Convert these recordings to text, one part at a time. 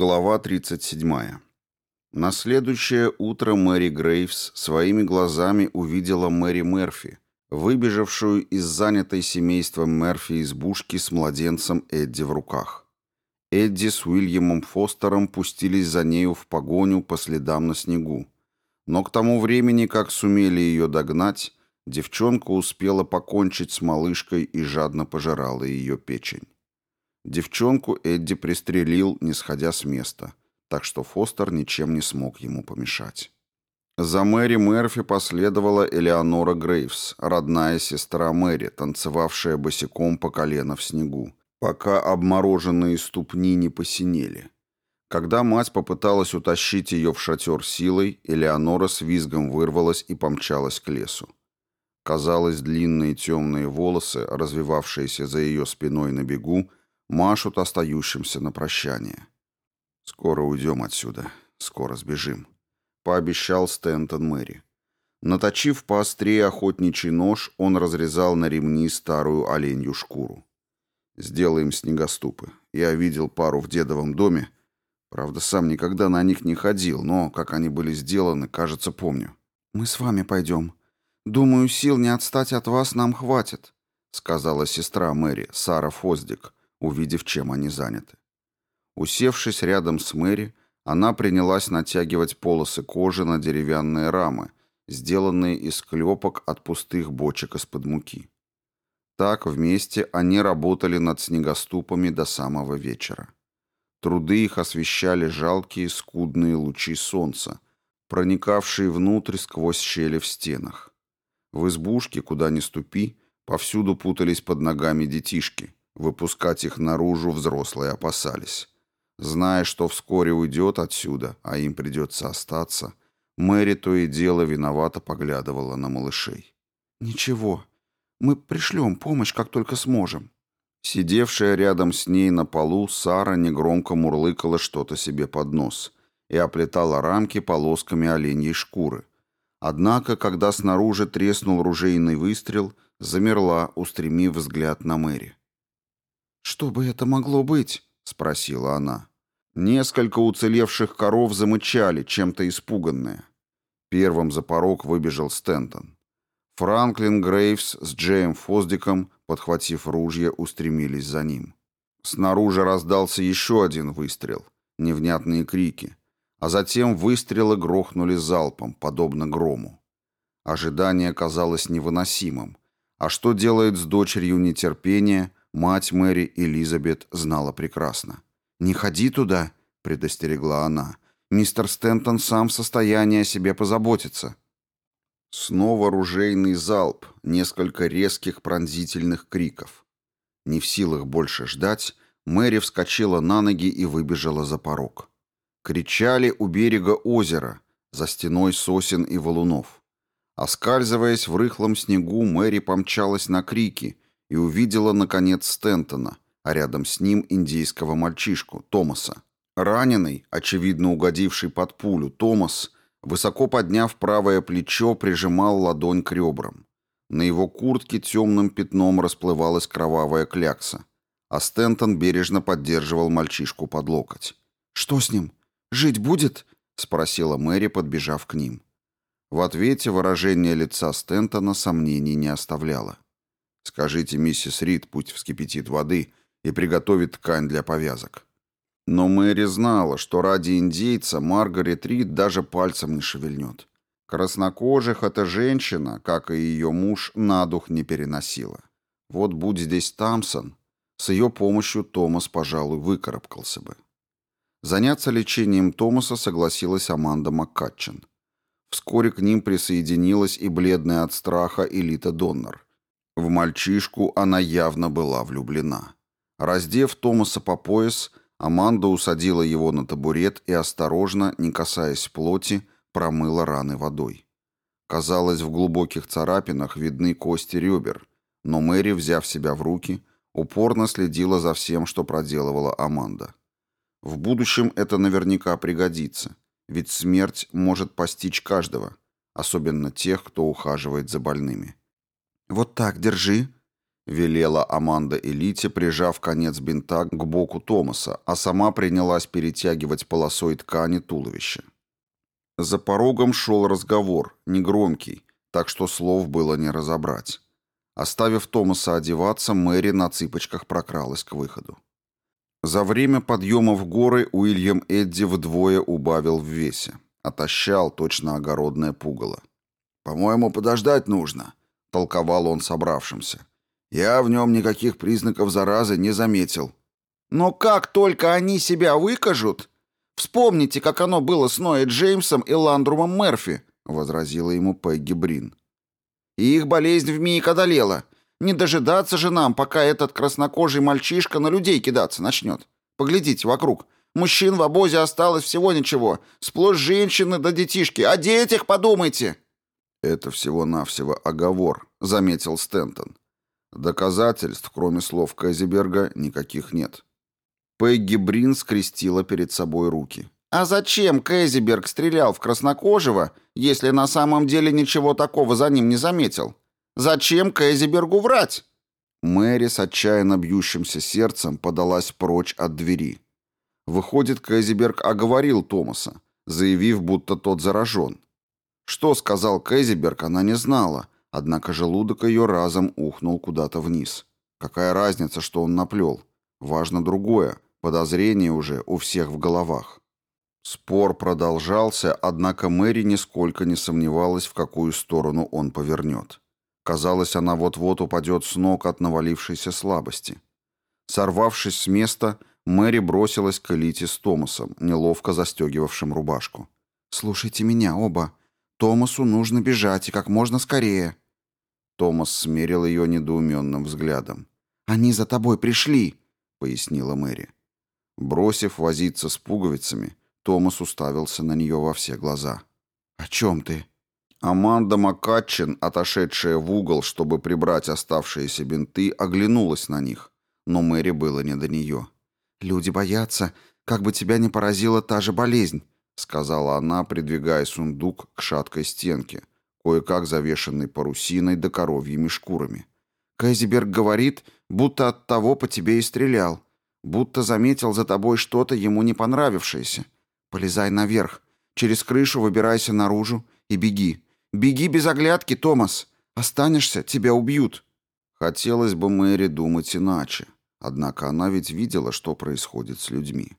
Глава 37. На следующее утро Мэри Грейвс своими глазами увидела Мэри Мерфи, выбежавшую из занятой семейством Мерфи избушки с младенцем Эдди в руках. Эдди с Уильямом Фостером пустились за нею в погоню по следам на снегу. Но к тому времени, как сумели ее догнать, девчонка успела покончить с малышкой и жадно пожирала ее печень. Девчонку Эдди пристрелил, не сходя с места, так что Фостер ничем не смог ему помешать. За Мэри Мерфи последовала Элеонора Грейвс, родная сестра Мэри, танцевавшая босиком по колено в снегу, пока обмороженные ступни не посинели. Когда мать попыталась утащить ее в шатер силой, Элеонора с визгом вырвалась и помчалась к лесу. Казалось, длинные темные волосы, развивавшиеся за ее спиной на бегу, машут остающимся на прощание. «Скоро уйдем отсюда, скоро сбежим», — пообещал Стэнтон Мэри. Наточив поострее охотничий нож, он разрезал на ремни старую оленью шкуру. «Сделаем снегоступы. Я видел пару в дедовом доме. Правда, сам никогда на них не ходил, но, как они были сделаны, кажется, помню». «Мы с вами пойдем. Думаю, сил не отстать от вас нам хватит», — сказала сестра Мэри, Сара Фоздик, увидев, чем они заняты. Усевшись рядом с Мэри, она принялась натягивать полосы кожи на деревянные рамы, сделанные из клепок от пустых бочек из-под муки. Так вместе они работали над снегоступами до самого вечера. Труды их освещали жалкие скудные лучи солнца, проникавшие внутрь сквозь щели в стенах. В избушке, куда ни ступи, повсюду путались под ногами детишки, Выпускать их наружу взрослые опасались. Зная, что вскоре уйдет отсюда, а им придется остаться, Мэри то и дело виновато поглядывала на малышей. «Ничего, мы пришлем помощь, как только сможем». Сидевшая рядом с ней на полу, Сара негромко мурлыкала что-то себе под нос и оплетала рамки полосками оленьей шкуры. Однако, когда снаружи треснул ружейный выстрел, замерла, устремив взгляд на Мэри. «Что бы это могло быть?» — спросила она. Несколько уцелевших коров замычали, чем-то испуганные. Первым за порог выбежал Стентон. Франклин Грейвс с Джеем Фоздиком, подхватив ружья, устремились за ним. Снаружи раздался еще один выстрел, невнятные крики, а затем выстрелы грохнули залпом, подобно грому. Ожидание казалось невыносимым. А что делает с дочерью нетерпение, Мать Мэри Элизабет знала прекрасно. «Не ходи туда», — предостерегла она. «Мистер Стентон сам в состоянии о себе позаботиться». Снова ружейный залп, несколько резких пронзительных криков. Не в силах больше ждать, Мэри вскочила на ноги и выбежала за порог. Кричали у берега озера, за стеной сосен и валунов. Оскальзываясь в рыхлом снегу, Мэри помчалась на крики — и увидела, наконец, Стентона, а рядом с ним индейского мальчишку, Томаса. Раненый, очевидно угодивший под пулю, Томас, высоко подняв правое плечо, прижимал ладонь к ребрам. На его куртке темным пятном расплывалась кровавая клякса, а Стентон бережно поддерживал мальчишку под локоть. «Что с ним? Жить будет?» — спросила Мэри, подбежав к ним. В ответе выражение лица Стентона сомнений не оставляло. Скажите миссис Рид, пусть вскипятит воды и приготовит ткань для повязок. Но Мэри знала, что ради индейца Маргарет Рид даже пальцем не шевельнет. Краснокожих эта женщина, как и ее муж, на дух не переносила. Вот будь здесь Тамсон, с ее помощью Томас, пожалуй, выкарабкался бы. Заняться лечением Томаса согласилась Аманда Маккатчин. Вскоре к ним присоединилась и бледная от страха Элита Доннер. В мальчишку она явно была влюблена. Раздев Томаса по пояс, Аманда усадила его на табурет и осторожно, не касаясь плоти, промыла раны водой. Казалось, в глубоких царапинах видны кости ребер, но Мэри, взяв себя в руки, упорно следила за всем, что проделывала Аманда. В будущем это наверняка пригодится, ведь смерть может постичь каждого, особенно тех, кто ухаживает за больными. «Вот так, держи». велела Аманда Элите, прижав конец бинта к боку Томаса, а сама принялась перетягивать полосой ткани туловище. За порогом шел разговор, негромкий, так что слов было не разобрать. Оставив Томаса одеваться, Мэри на цыпочках прокралась к выходу. За время подъема в горы Уильям Эдди вдвое убавил в весе. Отощал точно огородное пугало. «По-моему, подождать нужно», — толковал он собравшимся. «Я в нем никаких признаков заразы не заметил». «Но как только они себя выкажут...» «Вспомните, как оно было с Ноэ Джеймсом и Ландрумом Мерфи», — возразила ему Пегги Брин. И их болезнь вмиг одолела. Не дожидаться же нам, пока этот краснокожий мальчишка на людей кидаться начнет. Поглядите вокруг. Мужчин в обозе осталось всего ничего. Сплошь женщины да детишки. О детях подумайте!» «Это всего-навсего оговор», — заметил Стентон. Доказательств, кроме слов Казиберга, никаких нет. Пегги Брин скрестила перед собой руки. А зачем Кэзиберг стрелял в краснокожего, если на самом деле ничего такого за ним не заметил? Зачем Кэзибергу врать? Мэри с отчаянно бьющимся сердцем подалась прочь от двери. Выходит, Кэзиберг оговорил Томаса, заявив, будто тот заражен. Что сказал Кэзиберг, она не знала, однако желудок ее разом ухнул куда-то вниз. Какая разница, что он наплел? Важно другое, подозрение уже у всех в головах. Спор продолжался, однако Мэри нисколько не сомневалась, в какую сторону он повернет. Казалось, она вот-вот упадет с ног от навалившейся слабости. Сорвавшись с места, Мэри бросилась к Элите с Томасом, неловко застегивавшим рубашку. «Слушайте меня оба. Томасу нужно бежать, и как можно скорее». Томас смерил ее недоуменным взглядом. «Они за тобой пришли», — пояснила Мэри. Бросив возиться с пуговицами, Томас уставился на нее во все глаза. «О чем ты?» Аманда Макатчин, отошедшая в угол, чтобы прибрать оставшиеся бинты, оглянулась на них, но Мэри было не до нее. «Люди боятся, как бы тебя не поразила та же болезнь», сказала она, придвигая сундук к шаткой стенке, кое-как завешенной парусиной да коровьими шкурами. «Кайзеберг говорит, будто от того по тебе и стрелял, будто заметил за тобой что-то ему не понравившееся. Полезай наверх. Через крышу выбирайся наружу и беги. Беги без оглядки, Томас. Останешься, тебя убьют. Хотелось бы Мэри думать иначе. Однако она ведь видела, что происходит с людьми.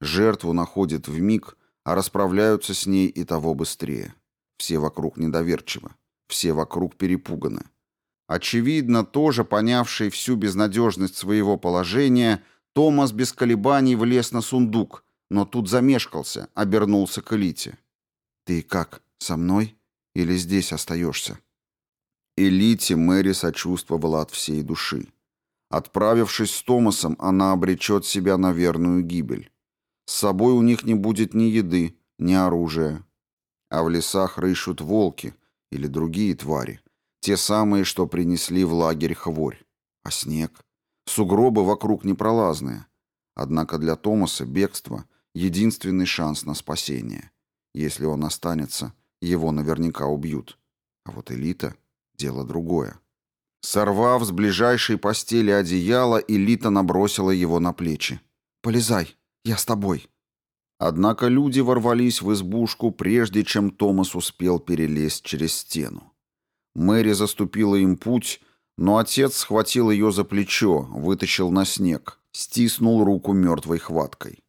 Жертву находят в миг, а расправляются с ней и того быстрее. Все вокруг недоверчивы, все вокруг перепуганы. Очевидно, тоже понявший всю безнадежность своего положения, Томас без колебаний влез на сундук, но тут замешкался, обернулся к Элите. «Ты как, со мной или здесь остаешься?» Элите Мэри сочувствовала от всей души. Отправившись с Томасом, она обречет себя на верную гибель. С собой у них не будет ни еды, ни оружия. А в лесах рыщут волки или другие твари, те самые, что принесли в лагерь хворь. А снег? Сугробы вокруг непролазные. Однако для Томаса бегство единственный шанс на спасение. Если он останется, его наверняка убьют. А вот элита — дело другое. Сорвав с ближайшей постели одеяло, элита набросила его на плечи. «Полезай, я с тобой». Однако люди ворвались в избушку, прежде чем Томас успел перелезть через стену. Мэри заступила им путь, но отец схватил ее за плечо, вытащил на снег, стиснул руку мертвой хваткой.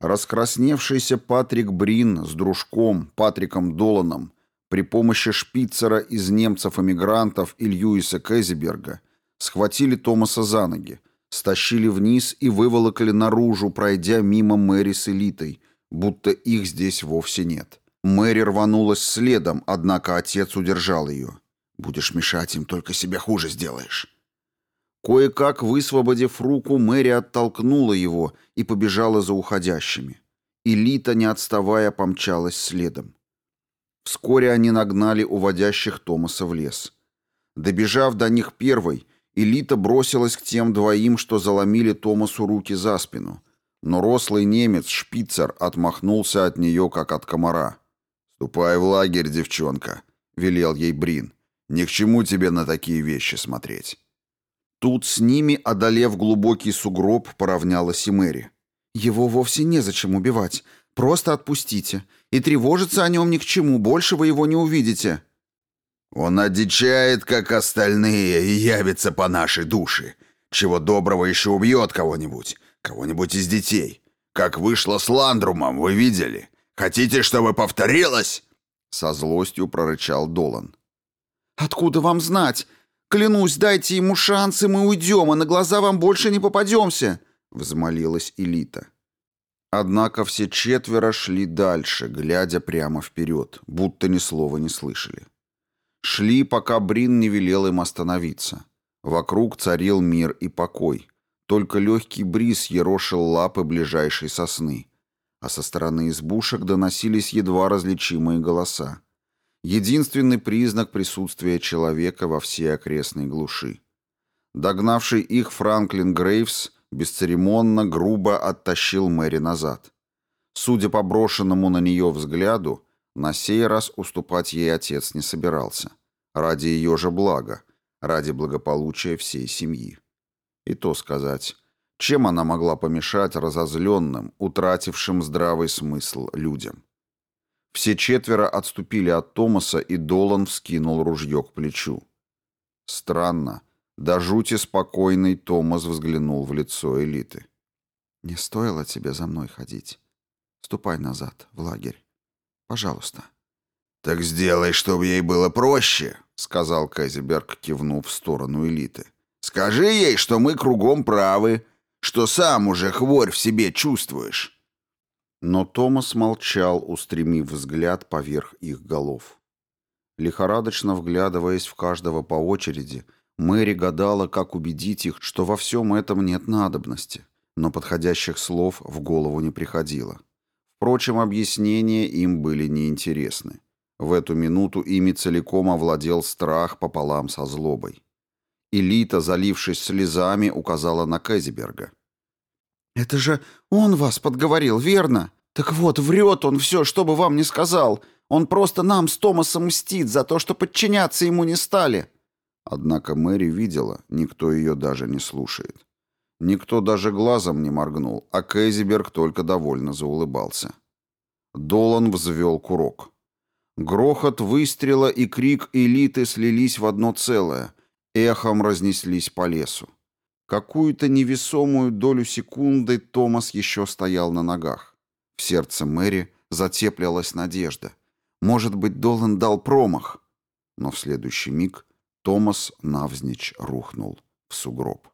Раскрасневшийся Патрик Брин с дружком Патриком Доланом при помощи шпицера из немцев-эмигрантов и Льюиса Кэзиберга схватили Томаса за ноги, стащили вниз и выволокли наружу, пройдя мимо Мэри с элитой, будто их здесь вовсе нет. Мэри рванулась следом, однако отец удержал ее. «Будешь мешать им, только себе хуже сделаешь». Кое-как, высвободив руку, Мэри оттолкнула его и побежала за уходящими. Элита, не отставая, помчалась следом. Вскоре они нагнали уводящих Томаса в лес. Добежав до них первой, Элита бросилась к тем двоим, что заломили Томасу руки за спину. Но рослый немец, шпицер, отмахнулся от нее, как от комара. «Ступай в лагерь, девчонка», — велел ей Брин. «Ни к чему тебе на такие вещи смотреть». Тут с ними, одолев глубокий сугроб, поравнялась и Мэри. «Его вовсе незачем убивать. Просто отпустите. И тревожиться о нем ни к чему, больше вы его не увидите». «Он одичает, как остальные, и явится по нашей душе. Чего доброго еще убьет кого-нибудь, кого-нибудь из детей. Как вышло с Ландрумом, вы видели? Хотите, чтобы повторилось?» Со злостью прорычал Долан. «Откуда вам знать? Клянусь, дайте ему шанс, и мы уйдем, а на глаза вам больше не попадемся!» Взмолилась Элита. Однако все четверо шли дальше, глядя прямо вперед, будто ни слова не слышали. Шли, пока Брин не велел им остановиться. Вокруг царил мир и покой. Только легкий бриз ерошил лапы ближайшей сосны. А со стороны избушек доносились едва различимые голоса. Единственный признак присутствия человека во всей окрестной глуши. Догнавший их Франклин Грейвс бесцеремонно, грубо оттащил Мэри назад. Судя по брошенному на нее взгляду, на сей раз уступать ей отец не собирался. Ради ее же блага, ради благополучия всей семьи. И то сказать, чем она могла помешать разозленным, утратившим здравый смысл людям? Все четверо отступили от Томаса, и Долан вскинул ружье к плечу. Странно, до жути спокойный Томас взглянул в лицо элиты. «Не стоило тебе за мной ходить. Ступай назад, в лагерь. Пожалуйста». «Так сделай, чтобы ей было проще», — сказал Казиберг, кивнув в сторону элиты. «Скажи ей, что мы кругом правы, что сам уже хворь в себе чувствуешь». Но Томас молчал, устремив взгляд поверх их голов. Лихорадочно вглядываясь в каждого по очереди, — Мэри гадала, как убедить их, что во всем этом нет надобности, но подходящих слов в голову не приходило. Впрочем, объяснения им были неинтересны. В эту минуту ими целиком овладел страх пополам со злобой. Элита, залившись слезами, указала на Кэзиберга. «Это же он вас подговорил, верно? Так вот, врет он все, что бы вам ни сказал. Он просто нам с Томасом мстит за то, что подчиняться ему не стали». Однако Мэри видела, никто ее даже не слушает. Никто даже глазом не моргнул, а Кейзиберг только довольно заулыбался. Долан взвел курок. Грохот выстрела и крик элиты слились в одно целое, эхом разнеслись по лесу. Какую-то невесомую долю секунды Томас еще стоял на ногах. В сердце Мэри затеплялась надежда. Может быть, Долан дал промах. Но в следующий миг Томас навзничь рухнул в сугроб.